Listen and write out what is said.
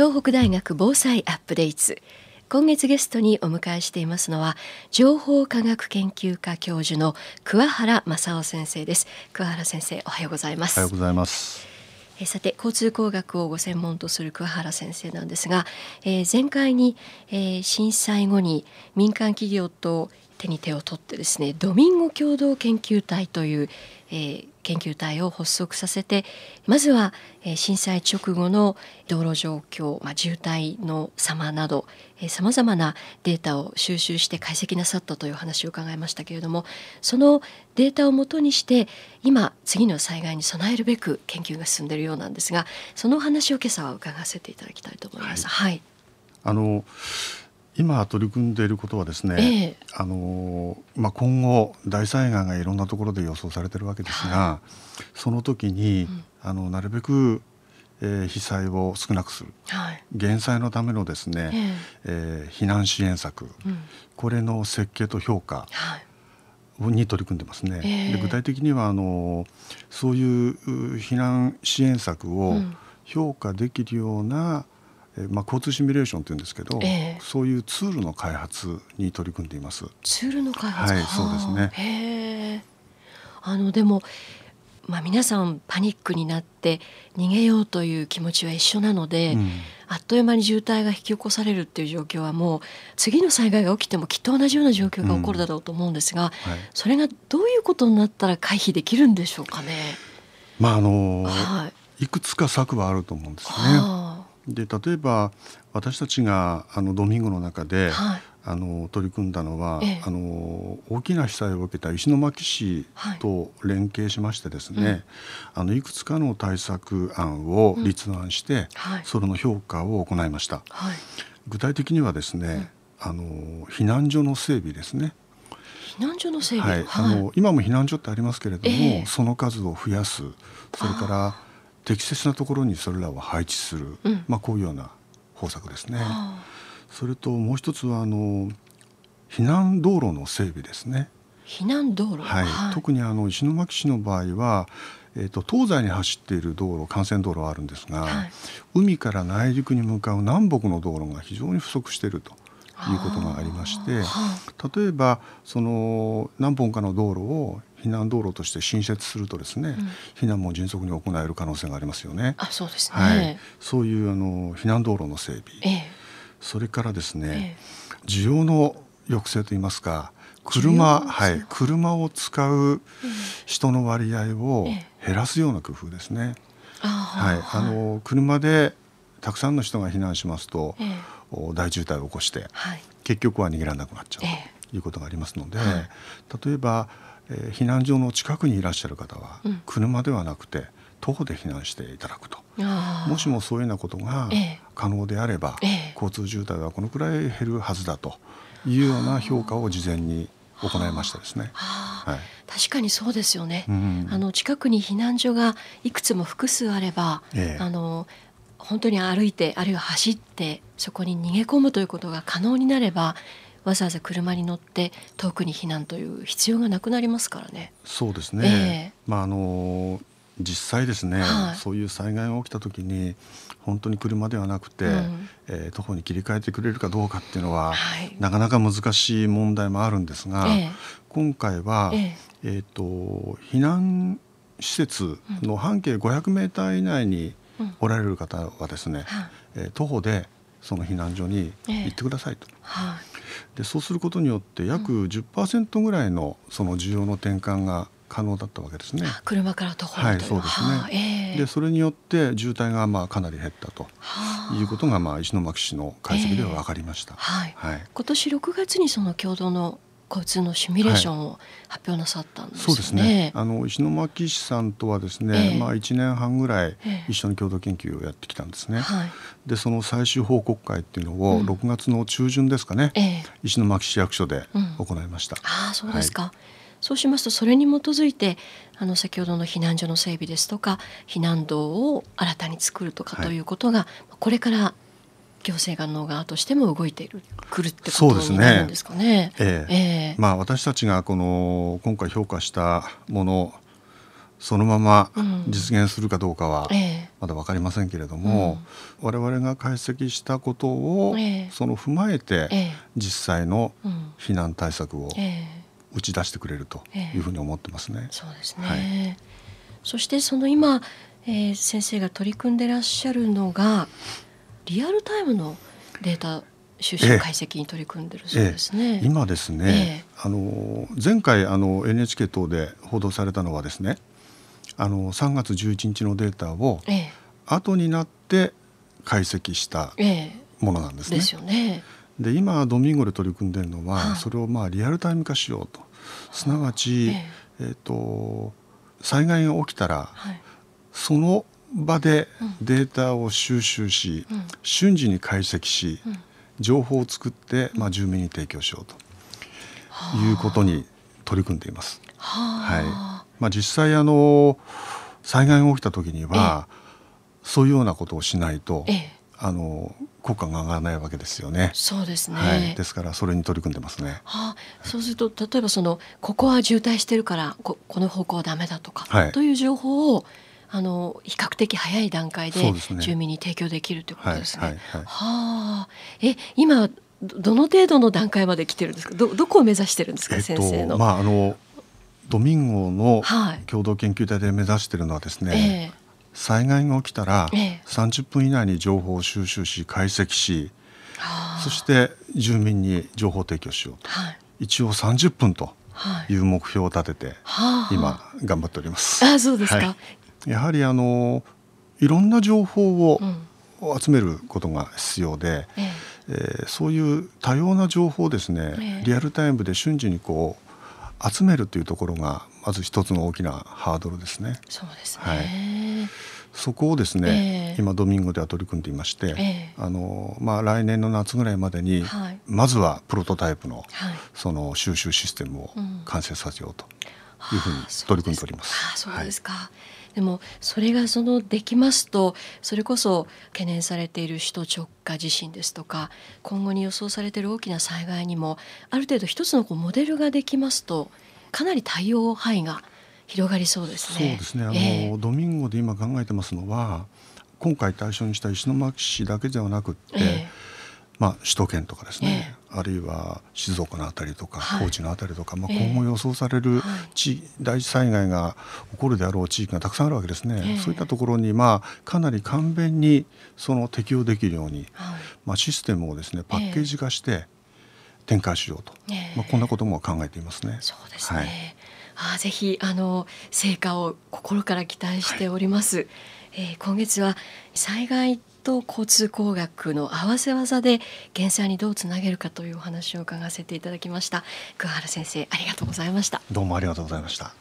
東北大学防災アップデート。今月ゲストにお迎えしていますのは情報科学研究科教授の桑原正夫先生です。桑原先生おはようございます。おはようございます。えさて交通工学をご専門とする桑原先生なんですが、えー、前回に、えー、震災後に民間企業と手に手を取ってですねドミンゴ共同研究体という、えー、研究体を発足させてまずは、えー、震災直後の道路状況、まあ、渋滞の様などさまざまなデータを収集して解析なさったという話を伺いましたけれどもそのデータをもとにして今次の災害に備えるべく研究が進んでいるようなんですがその話を今朝は伺わせていただきたいと思います。はい、はい、あの今取り組んでいることはですね、えー、あのまあ、今後大災害がいろんなところで予想されているわけですが、はい、その時に、うん、あのなるべく、えー、被災を少なくする、はい、減災のためのですね、えー、えー、避難支援策、うん、これの設計と評価、はい。に取り組んでますね。えー、で具体的にはあのそういう避難支援策を評価できるような、えまあ、交通シミュレーションというんですけど、えー、そういうツールの開発に取り組んでいます。ツールの開発はいそうですね。あのでもまあ、皆さんパニックになって逃げようという気持ちは一緒なので、うん、あっという間に渋滞が引き起こされるっていう状況はもう次の災害が起きてもきっと同じような状況が起こるだろうと思うんですが、うんはい、それがどういうことになったら回避できるんでしょうかね。まああのはい、いくつか策はあると思うんですね。で例えば私たちがあのドミンゴの中で、はい、あの取り組んだのは、ええ、あの大きな被災を受けた石巻市と連携しましてですね、はい、あのいくつかの対策案を立案して、うんはい、それの評価を行いました。具体的にはですね、うん、あの避難所の整備ですね。避難所の整備、はい、あの今も避難所ってありますけれども、え、その数を増やす。それから適切なところにそれらを配置する、うん、まあ、こういうような方策ですね。それともう一つはあの避難道路の整備ですね。避難道路、はい、はい、特にあの石巻市の場合は、えーと、東西に走っている道路幹線道路はあるんですが、はい、海から内陸に向かう南北の道路が非常に不足していると。いうことがありまして例えばその何本かの道路を避難道路として新設するとですね、うん、避難も迅速に行える可能性がありますよね。あそうですね、はい、そういうあの避難道路の整備、ええ、それからですね、え、需要の抑制といいますか車,、はい、車を使う人の割合を減らすような工夫ですね。はい、あの車でたくさんの人が避難しますと、大渋滞を起こして、はい、結局は逃げられなくなっちゃうということがありますので、例えばえー、避難所の近くにいらっしゃる方は、うん、車ではなくて徒歩で避難していただくと。もしもそういうようなことが可能であれば、ええ、交通渋滞はこのくらい減るはずだというような評価を事前に行いましたですね。はい、確かにそうですよね、うん、あの近くに避難所がいくつも複数あれば、え、あの本当に歩いてあるいは走ってそこに逃げ込むということが可能になればわざわざ車に乗って遠くに避難という必要がなくなりますからね。そうですね、えー、まああの実際ですね、はい、そういう災害が起きた時に本当に車ではなくて、うん、えー、徒歩に切り替えてくれるかどうかっていうのは、はい、なかなか難しい問題もあるんですが、えー、今回は、えー、えーと避難施設の半径500メーター以内におられる方はですね、うん、えー、徒歩でその避難所に行ってくださいと。はいでそうすることによって約10%ぐらいのその需要の転換が可能だったわけですね。車から徒歩はいそうですね。えー、でそれによって渋滞がまあかなり減ったということがまあ石巻市の解析では分かりました。えー、はい、はい、今年6月にその共同の交通のシミュレーションを発表なさったんです、ね。はい、そうですね。あの石巻市さんとはですね、えー、まあ1年半ぐらい一緒に共同研究をやってきたんですね。えー、でその最終報告会っていうのを6月の中旬ですかね、うん、石巻市役所で行いました。うん、ああそうですか。はい、そうしますとそれに基づいてあの先ほどの避難所の整備ですとか避難道を新たに作るとかということが、はい、これから行政側としても動いているくるってことになるんですかね。ええ。えー、まあ私たちがこの今回評価したものそのまま実現するかどうかは、まだ分かりませんけれども、うん、我々が解析したことを、えー、その踏まえて、実際の避難対策を打ち出してくれるというふうに思ってますね。そうですね、はい、そしてその今、えー、先生が取り組んでらっしゃるのがリアルタイムのデータ収集解析に取り組んでるそうですね。ええ、今ですね、え、あの前回あの NHK 等で報道されたのはですね、あの3月11日のデータを後になって解析したものなんですね。ですよね。で今ドミンゴで取り組んでいるのは、はそれをまあリアルタイム化しようと。すなわち、えー、と災害が起きたら、はい、その場でデータを収集し、うん、瞬時に解析し、うん、情報を作って、まあ、住民に提供しようということに取り組んでいます。はいまあ、実際あの災害が起きた時には、そういうようなことをしないと、あの効果が上がらないわけですよね。そうですね。はい、ですからそれに取り組んでますね。はあ、そうすると例えばそのここは渋滞してるからここの方向はダメだとか、はい、という情報をあの比較的早い段階で住民に提供できるということですね。は、ねはいあ、え今どの程度の段階まで来てるんですか？どどこを目指してるんですか、えっと、先生の。まああのドミンゴの共同研究体で目指しているのはですね、えー、災害が起きたら30分以内に情報を収集し解析し、そして住民に情報提供しようと、はい、一応30分とい。う目標を立てて今頑張っております。あそうですか、はい、やはりあのいろんな情報を集めることが必要で、ええ。えー、そういう多様な情報をですね、え、リアルタイムで瞬時にこう集めるというところがまず一つの大きなハードルですね。そうですね、はい。そこをですね、えー、今ドミンゴでは取り組んでいまして、えー、あのまあ、来年の夏ぐらいまでに、はい、まずはプロトタイプの、はい、その収集システムを完成させようというふうに取り組んでおります。はあ、そうですか、はい、でもそれがそのできますとそれこそ懸念されている首都直下地震ですとか今後に予想されている大きな災害にもある程度一つのこうモデルができますとかなり対応範囲が広がりそうですね。そうですね。あの、えー、ドミンゴで今考えてますのは、今回対象にした石巻市だけではなくって、えー、まあ首都圏とかですね、えー、あるいは静岡のあたりとか、はい、高知のあたりとか、まあ今後予想される地、大災害が起こるであろう地域がたくさんあるわけですね。そういったところにまあかなり簡便にその適用できるように、はい、まあシステムをですねパッケージ化して展開しようと、まあこんなことも考えていますね。そうですね。はい。あぜひあの成果を心から期待しております、はい、えー、今月は災害と交通工学の合わせ技で減災にどうつなげるかというお話を伺わせていただきました。桑原先生ありがとうございました。どうもありがとうございました。